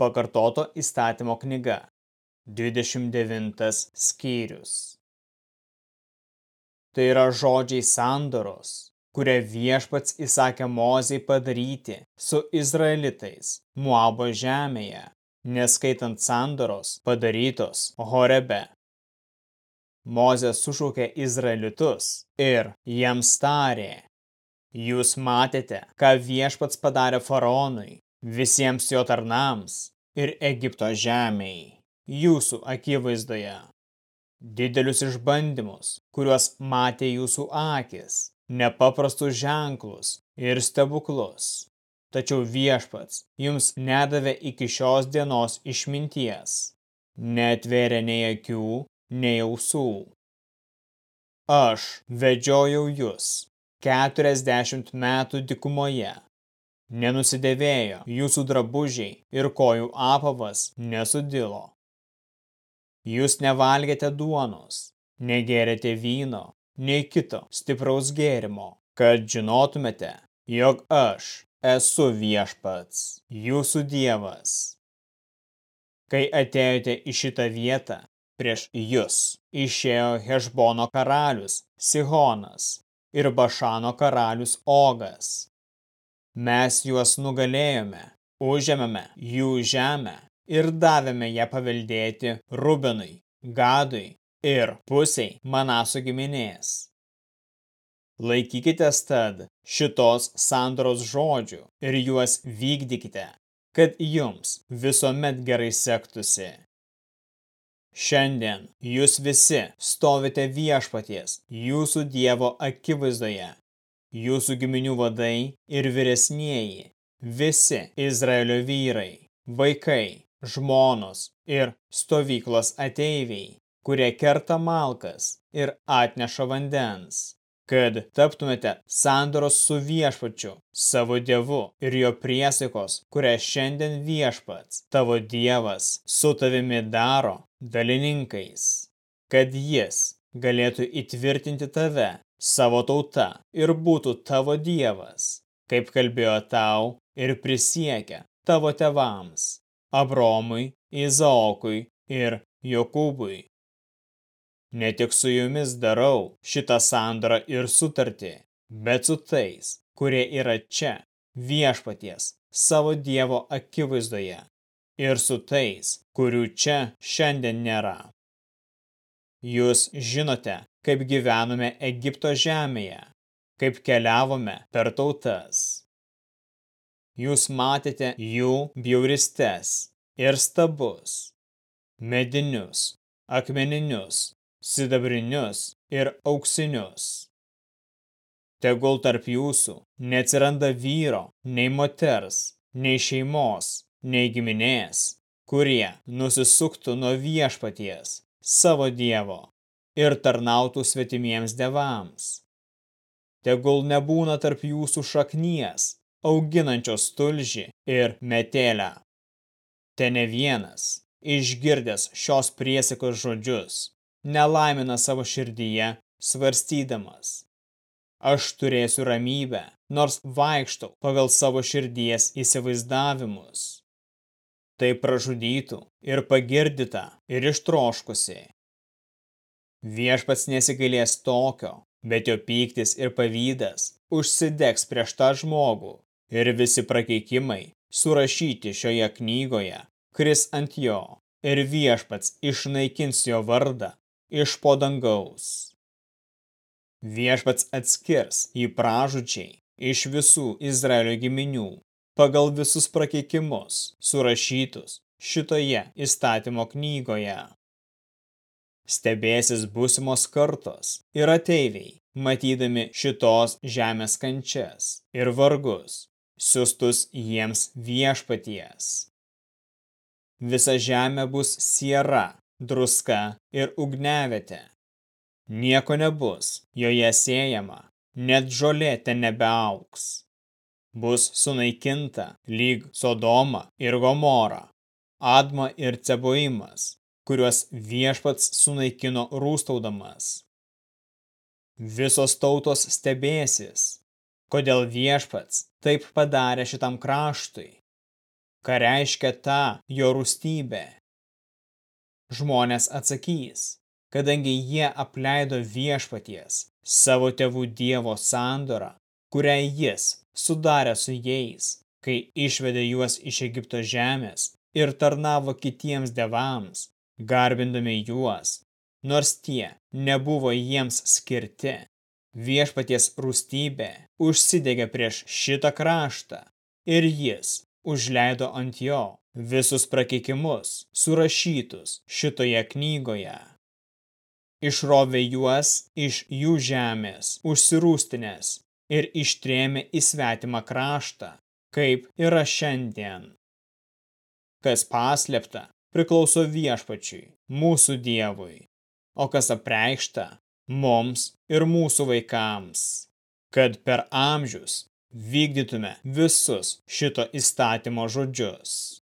Pakartoto įstatymo knyga, 29 skyrius. Tai yra žodžiai sandoros, kurią viešpats įsakė Mozei padaryti su Izraelitais Muabo žemėje, neskaitant sandoros padarytos Horebe. Mozė sušaukė Izraelitus ir jiems tarė, Jūs matėte, ką viešpats padarė faraonui, visiems jo tarnams ir Egipto žemėj, jūsų akivaizdoje. Didelius išbandymus, kuriuos matė jūsų akis, nepaprastus ženklus ir stebuklus. Tačiau viešpats jums nedavė iki šios dienos išminties, netvėrė nei akių, nei ausų. Aš vedžiojau jūs keturiasdešimt metų dikumoje. Nenusidėvėjo jūsų drabužiai ir kojų apavas nesudilo. Jūs nevalgėte duonos, negėrėte vyno, nei kito stipraus gėrimo, kad žinotumėte, jog aš esu viešpats, jūsų dievas. Kai atėjote į šitą vietą, prieš jūs išėjo Hešbono karalius Sihonas ir Bašano karalius Ogas. Mes juos nugalėjome, užėmėme jų žemę ir davėme ją paveldėti Rubenui, Gadui ir pusiai Manaso giminės. Laikykitės tad šitos sandoros žodžių ir juos vykdykite, kad jums visuomet gerai sektusi. Šiandien jūs visi stovite viešpaties, jūsų Dievo akivaizdoje, jūsų giminių vadai ir vyresnieji, visi Izraelio vyrai, vaikai, žmonos ir stovyklos ateiviai, kurie kerta malkas ir atneša vandens kad taptumėte sandoros su viešpačiu, savo dievu ir jo priesaikos, kurią šiandien viešpats, tavo dievas, su tavimi daro dalininkais, kad jis galėtų įtvirtinti tave, savo tauta ir būtų tavo dievas, kaip kalbėjo tau ir prisiekia tavo tevams, Abromui, Izaokui ir Jokūbui. Ne tik su jumis darau šitą sandorą ir sutartį, bet su tais, kurie yra čia, viešpaties, savo Dievo akivaizdoje, ir su tais, kurių čia šiandien nėra. Jūs žinote, kaip gyvenome Egipto žemėje, kaip keliavome per tautas. Jūs matėte jų bjauristes ir stabus, medinius, akmeninius, sidabrinius ir auksinius. Tegul tarp jūsų neatsiranda vyro, nei moters, nei šeimos, nei giminės, kurie nusisuktų nuo viešpaties, savo dievo, ir tarnautų svetimiems devams. Tegul nebūna tarp jūsų šaknies, auginančios tulžį ir metėlę. Te ne vienas, išgirdęs šios priesikos žodžius, nelaimina savo širdyje, svarstydamas. Aš turėsiu ramybę, nors vaikštau pagal savo širdies įsivaizdavimus. Tai pražudytų ir pagirdyta ir ištroškusi. Viešpats nesigailės tokio, bet jo pyktis ir pavydas užsidegs prieš tą žmogų ir visi prakeikimai surašyti šioje knygoje, kris ant jo ir viešpats išnaikins jo vardą iš po dangaus. Viešpats atskirs jį pražučiai iš visų Izraelio giminių pagal visus prakeikimus surašytus šitoje įstatymo knygoje. Stebėsis būsimos kartos ir ateiviai, matydami šitos žemės kančias ir vargus, siustus jiems viešpaties. Visa žemė bus siera druska ir ugnevietė. Nieko nebus, joje siejama, net žolė ten nebeauks. Bus sunaikinta lyg Sodoma ir Gomora, Adma ir Ceboimas, kuriuos viešpats sunaikino rūstaudamas. Visos tautos stebėsis, kodėl viešpats taip padarė šitam kraštui. ką reiškia ta jo rūstybė. Žmonės atsakys, kadangi jie apleido viešpaties, savo tėvų Dievo sandorą, kurią jis sudarė su jais, kai išvedė juos iš Egipto žemės ir tarnavo kitiems devams, garbindami juos, nors tie nebuvo jiems skirti. Viešpaties rūstybė užsidegė prieš šitą kraštą ir jis užleido ant jo visus prakeikimus surašytus šitoje knygoje. Išrovė juos iš jų žemės, užsirūstinės ir ištrėmė į svetimą kraštą, kaip yra šiandien. Kas paslėpta, priklauso viešpačiui, mūsų Dievui, o kas apreikšta, mums ir mūsų vaikams, kad per amžius vykdytume visus šito įstatymo žodžius.